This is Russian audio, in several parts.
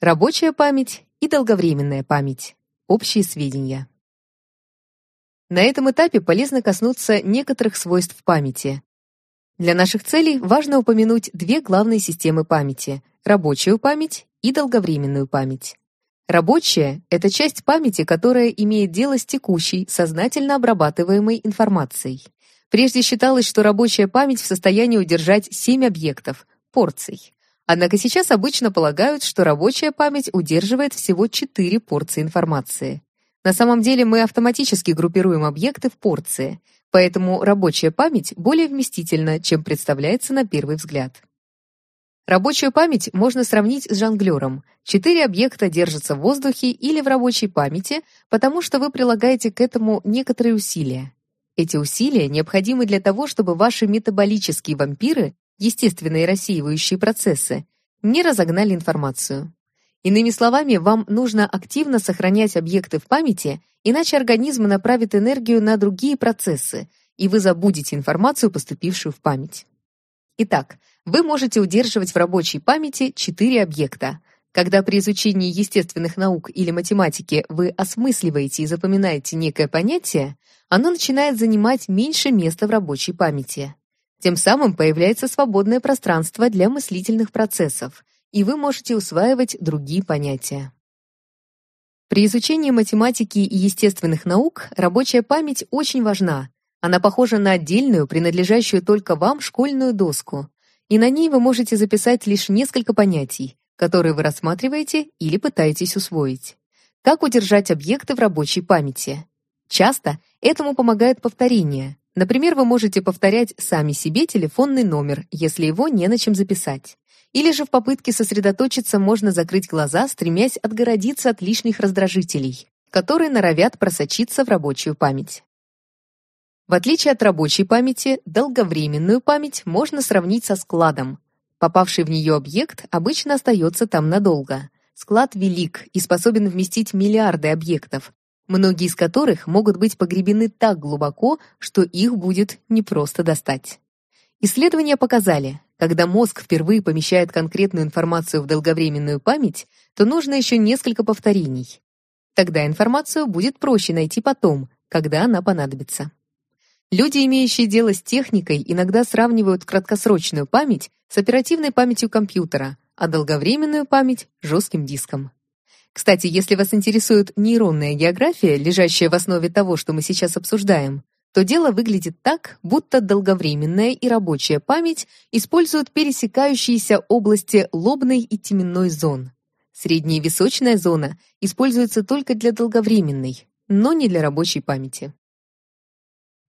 рабочая память и долговременная память, общие сведения. На этом этапе полезно коснуться некоторых свойств памяти. Для наших целей важно упомянуть две главные системы памяти — рабочую память и долговременную память. Рабочая — это часть памяти, которая имеет дело с текущей, сознательно обрабатываемой информацией. Прежде считалось, что рабочая память в состоянии удержать 7 объектов, порций. Однако сейчас обычно полагают, что рабочая память удерживает всего 4 порции информации. На самом деле мы автоматически группируем объекты в порции, поэтому рабочая память более вместительна, чем представляется на первый взгляд. Рабочую память можно сравнить с жонглером. Четыре объекта держатся в воздухе или в рабочей памяти, потому что вы прилагаете к этому некоторые усилия. Эти усилия необходимы для того, чтобы ваши метаболические вампиры, естественные рассеивающие процессы, не разогнали информацию. Иными словами, вам нужно активно сохранять объекты в памяти, иначе организм направит энергию на другие процессы, и вы забудете информацию, поступившую в память. Итак, вы можете удерживать в рабочей памяти четыре объекта. Когда при изучении естественных наук или математики вы осмысливаете и запоминаете некое понятие, оно начинает занимать меньше места в рабочей памяти. Тем самым появляется свободное пространство для мыслительных процессов, и вы можете усваивать другие понятия. При изучении математики и естественных наук рабочая память очень важна. Она похожа на отдельную, принадлежащую только вам, школьную доску, и на ней вы можете записать лишь несколько понятий, которые вы рассматриваете или пытаетесь усвоить. Как удержать объекты в рабочей памяти? Часто этому помогает повторение. Например, вы можете повторять сами себе телефонный номер, если его не на чем записать. Или же в попытке сосредоточиться можно закрыть глаза, стремясь отгородиться от лишних раздражителей, которые норовят просочиться в рабочую память. В отличие от рабочей памяти, долговременную память можно сравнить со складом. Попавший в нее объект обычно остается там надолго. Склад велик и способен вместить миллиарды объектов, многие из которых могут быть погребены так глубоко, что их будет непросто достать. Исследования показали, когда мозг впервые помещает конкретную информацию в долговременную память, то нужно еще несколько повторений. Тогда информацию будет проще найти потом, когда она понадобится. Люди, имеющие дело с техникой, иногда сравнивают краткосрочную память с оперативной памятью компьютера, а долговременную память — жестким диском. Кстати, если вас интересует нейронная география, лежащая в основе того, что мы сейчас обсуждаем, то дело выглядит так, будто долговременная и рабочая память используют пересекающиеся области лобной и теменной зон. Средняя височная зона используется только для долговременной, но не для рабочей памяти.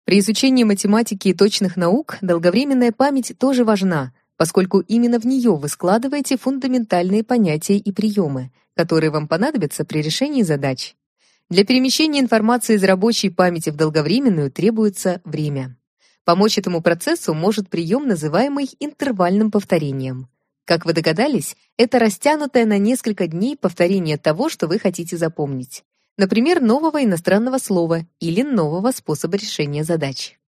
При изучении математики и точных наук долговременная память тоже важна, поскольку именно в нее вы складываете фундаментальные понятия и приемы, которые вам понадобятся при решении задач. Для перемещения информации из рабочей памяти в долговременную требуется время. Помочь этому процессу может прием, называемый интервальным повторением. Как вы догадались, это растянутое на несколько дней повторение того, что вы хотите запомнить. Например, нового иностранного слова или нового способа решения задач.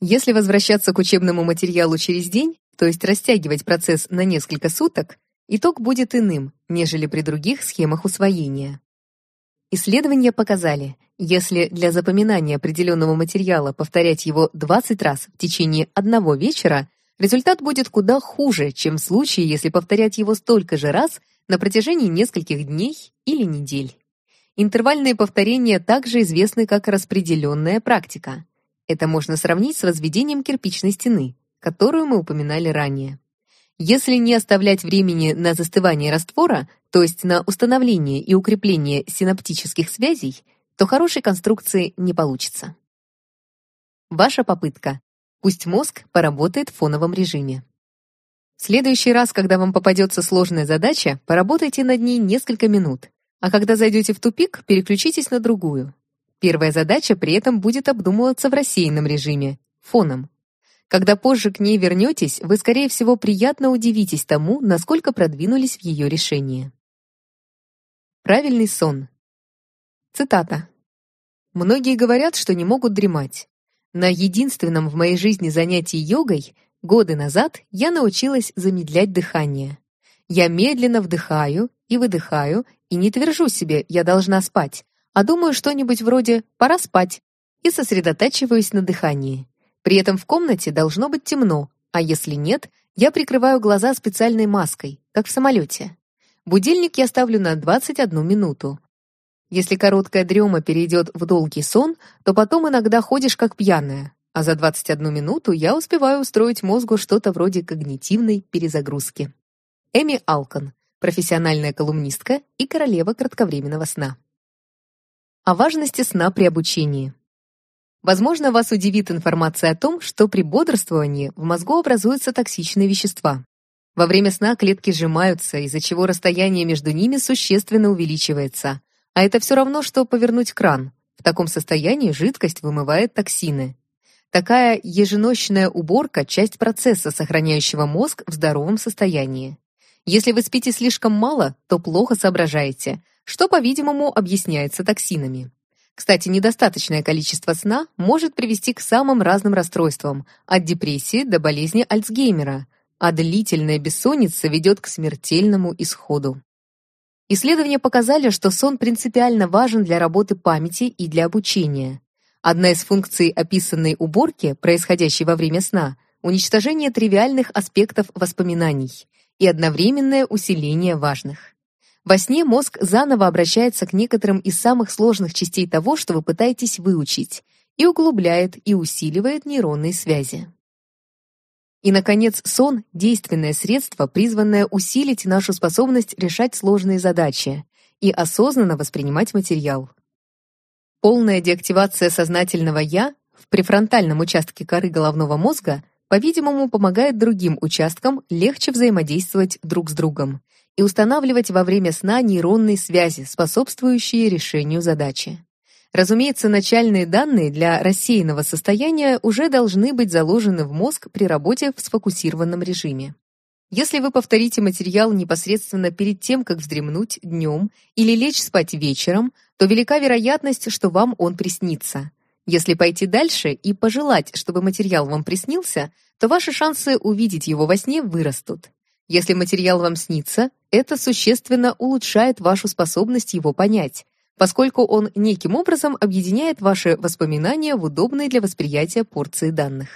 Если возвращаться к учебному материалу через день, то есть растягивать процесс на несколько суток, итог будет иным, нежели при других схемах усвоения. Исследования показали, если для запоминания определенного материала повторять его 20 раз в течение одного вечера, результат будет куда хуже, чем в случае, если повторять его столько же раз на протяжении нескольких дней или недель. Интервальные повторения также известны как распределенная практика. Это можно сравнить с возведением кирпичной стены, которую мы упоминали ранее. Если не оставлять времени на застывание раствора, то есть на установление и укрепление синаптических связей, то хорошей конструкции не получится. Ваша попытка. Пусть мозг поработает в фоновом режиме. В следующий раз, когда вам попадется сложная задача, поработайте над ней несколько минут, а когда зайдете в тупик, переключитесь на другую. Первая задача при этом будет обдумываться в рассеянном режиме, фоном. Когда позже к ней вернетесь, вы, скорее всего, приятно удивитесь тому, насколько продвинулись в ее решении. Правильный сон. Цитата. Многие говорят, что не могут дремать. На единственном в моей жизни занятии йогой годы назад я научилась замедлять дыхание. Я медленно вдыхаю и выдыхаю, и не твержу себе «я должна спать», а думаю что-нибудь вроде «пора спать» и сосредотачиваюсь на дыхании. При этом в комнате должно быть темно, а если нет, я прикрываю глаза специальной маской, как в самолете. Будильник я ставлю на 21 минуту. Если короткая дрема перейдет в долгий сон, то потом иногда ходишь как пьяная, а за 21 минуту я успеваю устроить мозгу что-то вроде когнитивной перезагрузки. Эми Алкон, профессиональная колумнистка и королева кратковременного сна. О важности сна при обучении. Возможно, вас удивит информация о том, что при бодрствовании в мозгу образуются токсичные вещества. Во время сна клетки сжимаются, из-за чего расстояние между ними существенно увеличивается. А это все равно, что повернуть кран. В таком состоянии жидкость вымывает токсины. Такая еженочная уборка – часть процесса, сохраняющего мозг в здоровом состоянии. Если вы спите слишком мало, то плохо соображаете – что, по-видимому, объясняется токсинами. Кстати, недостаточное количество сна может привести к самым разным расстройствам, от депрессии до болезни Альцгеймера, а длительная бессонница ведет к смертельному исходу. Исследования показали, что сон принципиально важен для работы памяти и для обучения. Одна из функций описанной уборки, происходящей во время сна, уничтожение тривиальных аспектов воспоминаний и одновременное усиление важных. Во сне мозг заново обращается к некоторым из самых сложных частей того, что вы пытаетесь выучить, и углубляет и усиливает нейронные связи. И, наконец, сон — действенное средство, призванное усилить нашу способность решать сложные задачи и осознанно воспринимать материал. Полная деактивация сознательного «я» в префронтальном участке коры головного мозга, по-видимому, помогает другим участкам легче взаимодействовать друг с другом и устанавливать во время сна нейронные связи, способствующие решению задачи. Разумеется, начальные данные для рассеянного состояния уже должны быть заложены в мозг при работе в сфокусированном режиме. Если вы повторите материал непосредственно перед тем, как вздремнуть днем или лечь спать вечером, то велика вероятность, что вам он приснится. Если пойти дальше и пожелать, чтобы материал вам приснился, то ваши шансы увидеть его во сне вырастут. Если материал вам снится, это существенно улучшает вашу способность его понять, поскольку он неким образом объединяет ваши воспоминания в удобной для восприятия порции данных.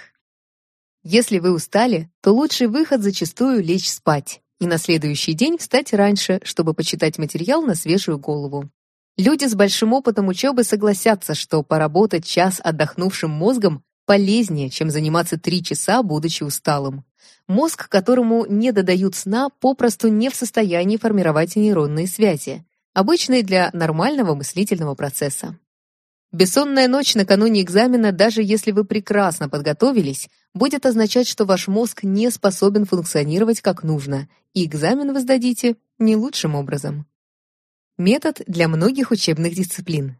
Если вы устали, то лучший выход зачастую лечь спать и на следующий день встать раньше, чтобы почитать материал на свежую голову. Люди с большим опытом учебы согласятся, что поработать час отдохнувшим мозгом полезнее, чем заниматься три часа, будучи усталым. Мозг, которому не додают сна, попросту не в состоянии формировать нейронные связи, обычные для нормального мыслительного процесса. Бессонная ночь накануне экзамена, даже если вы прекрасно подготовились, будет означать, что ваш мозг не способен функционировать как нужно, и экзамен вы сдадите не лучшим образом. Метод для многих учебных дисциплин.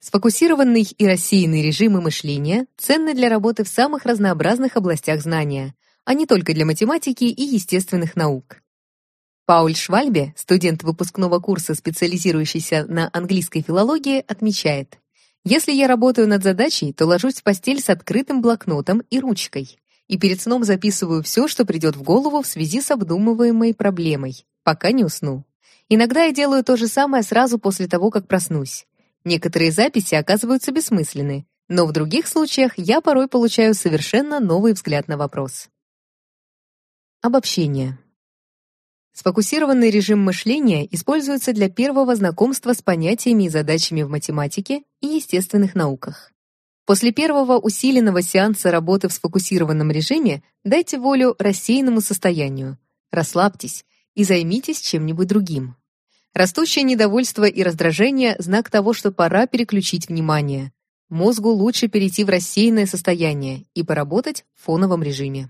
Сфокусированный и рассеянный режимы мышления ценны для работы в самых разнообразных областях знания, а не только для математики и естественных наук. Пауль Швальбе, студент выпускного курса, специализирующийся на английской филологии, отмечает: "Если я работаю над задачей, то ложусь в постель с открытым блокнотом и ручкой, и перед сном записываю все, что придет в голову в связи с обдумываемой проблемой, пока не усну. Иногда я делаю то же самое сразу после того, как проснусь. Некоторые записи оказываются бессмысленны, но в других случаях я порой получаю совершенно новый взгляд на вопрос. Обобщение. Сфокусированный режим мышления используется для первого знакомства с понятиями и задачами в математике и естественных науках. После первого усиленного сеанса работы в сфокусированном режиме дайте волю рассеянному состоянию, расслабьтесь и займитесь чем-нибудь другим. Растущее недовольство и раздражение – знак того, что пора переключить внимание. Мозгу лучше перейти в рассеянное состояние и поработать в фоновом режиме.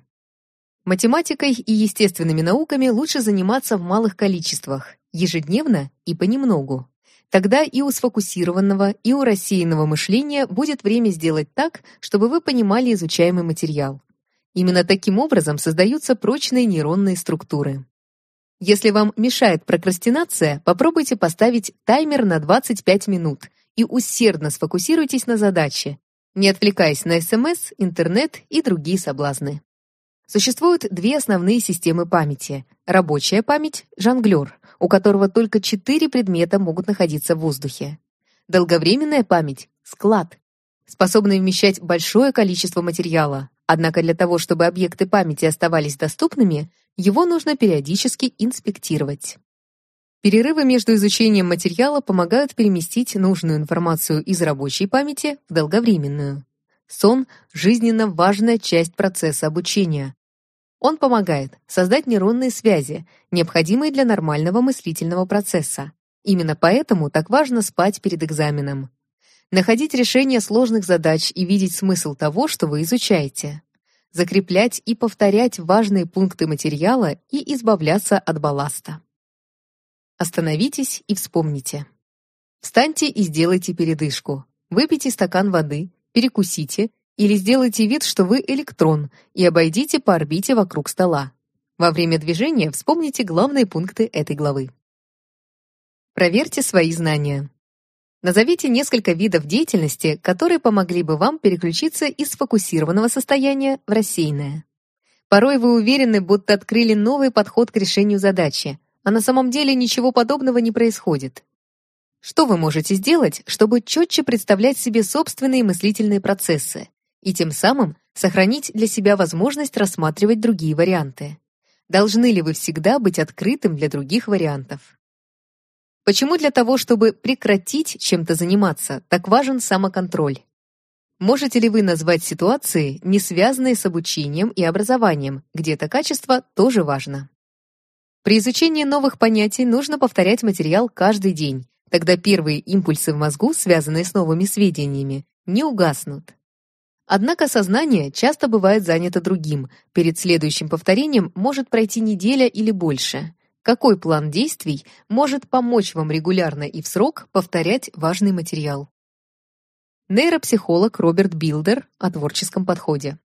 Математикой и естественными науками лучше заниматься в малых количествах, ежедневно и понемногу. Тогда и у сфокусированного, и у рассеянного мышления будет время сделать так, чтобы вы понимали изучаемый материал. Именно таким образом создаются прочные нейронные структуры. Если вам мешает прокрастинация, попробуйте поставить таймер на 25 минут и усердно сфокусируйтесь на задаче, не отвлекаясь на СМС, интернет и другие соблазны. Существуют две основные системы памяти: рабочая память жонглёр, у которого только четыре предмета могут находиться в воздухе. Долговременная память — склад, способный вмещать большое количество материала. Однако для того, чтобы объекты памяти оставались доступными, его нужно периодически инспектировать. Перерывы между изучением материала помогают переместить нужную информацию из рабочей памяти в долговременную. Сон — жизненно важная часть процесса обучения. Он помогает создать нейронные связи, необходимые для нормального мыслительного процесса. Именно поэтому так важно спать перед экзаменом. Находить решение сложных задач и видеть смысл того, что вы изучаете. Закреплять и повторять важные пункты материала и избавляться от балласта. Остановитесь и вспомните. Встаньте и сделайте передышку. Выпейте стакан воды, перекусите или сделайте вид, что вы электрон, и обойдите по орбите вокруг стола. Во время движения вспомните главные пункты этой главы. Проверьте свои знания. Назовите несколько видов деятельности, которые помогли бы вам переключиться из сфокусированного состояния в рассеянное. Порой вы уверены, будто открыли новый подход к решению задачи, а на самом деле ничего подобного не происходит. Что вы можете сделать, чтобы четче представлять себе собственные мыслительные процессы и тем самым сохранить для себя возможность рассматривать другие варианты? Должны ли вы всегда быть открытым для других вариантов? Почему для того, чтобы прекратить чем-то заниматься, так важен самоконтроль? Можете ли вы назвать ситуации, не связанные с обучением и образованием, где это качество тоже важно? При изучении новых понятий нужно повторять материал каждый день, Тогда первые импульсы в мозгу, связанные с новыми сведениями, не угаснут. Однако сознание часто бывает занято другим. Перед следующим повторением может пройти неделя или больше. Какой план действий может помочь вам регулярно и в срок повторять важный материал? Нейропсихолог Роберт Билдер о творческом подходе.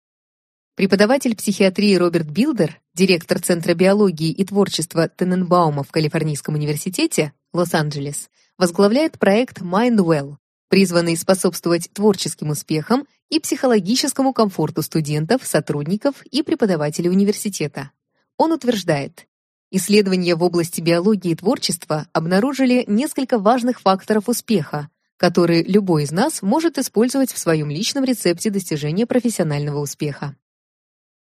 Преподаватель психиатрии Роберт Билдер, директор Центра биологии и творчества Тененбаума в Калифорнийском университете, Лос-Анджелес, возглавляет проект MindWell, призванный способствовать творческим успехам и психологическому комфорту студентов, сотрудников и преподавателей университета. Он утверждает, исследования в области биологии и творчества обнаружили несколько важных факторов успеха, которые любой из нас может использовать в своем личном рецепте достижения профессионального успеха.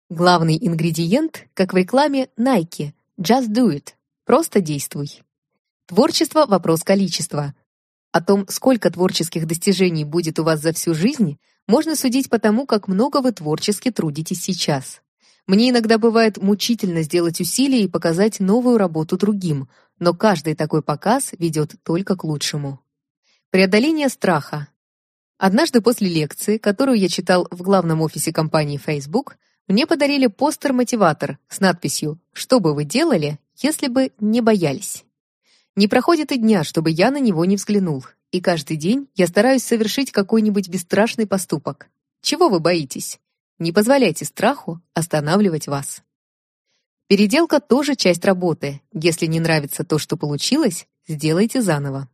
Главный ингредиент, как в рекламе Nike, just do it, просто действуй. Творчество — вопрос количества. О том, сколько творческих достижений будет у вас за всю жизнь, можно судить по тому, как много вы творчески трудитесь сейчас. Мне иногда бывает мучительно сделать усилия и показать новую работу другим, но каждый такой показ ведет только к лучшему. Преодоление страха. Однажды после лекции, которую я читал в главном офисе компании Facebook, мне подарили постер-мотиватор с надписью «Что бы вы делали, если бы не боялись?». Не проходит и дня, чтобы я на него не взглянул, и каждый день я стараюсь совершить какой-нибудь бесстрашный поступок. Чего вы боитесь? Не позволяйте страху останавливать вас. Переделка тоже часть работы. Если не нравится то, что получилось, сделайте заново.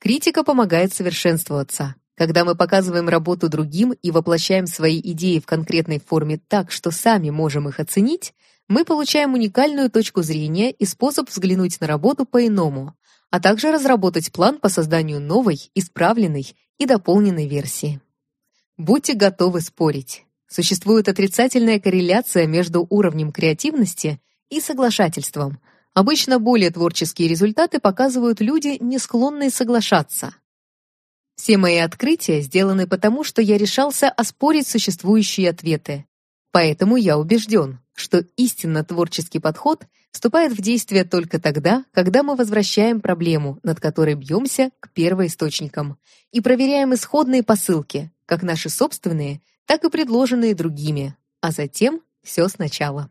Критика помогает совершенствоваться. Когда мы показываем работу другим и воплощаем свои идеи в конкретной форме так, что сами можем их оценить, мы получаем уникальную точку зрения и способ взглянуть на работу по-иному, а также разработать план по созданию новой, исправленной и дополненной версии. Будьте готовы спорить. Существует отрицательная корреляция между уровнем креативности и соглашательством. Обычно более творческие результаты показывают люди, не склонные соглашаться. Все мои открытия сделаны потому, что я решался оспорить существующие ответы. Поэтому я убежден, что истинно творческий подход вступает в действие только тогда, когда мы возвращаем проблему, над которой бьемся, к первоисточникам, и проверяем исходные посылки, как наши собственные, так и предложенные другими, а затем все сначала.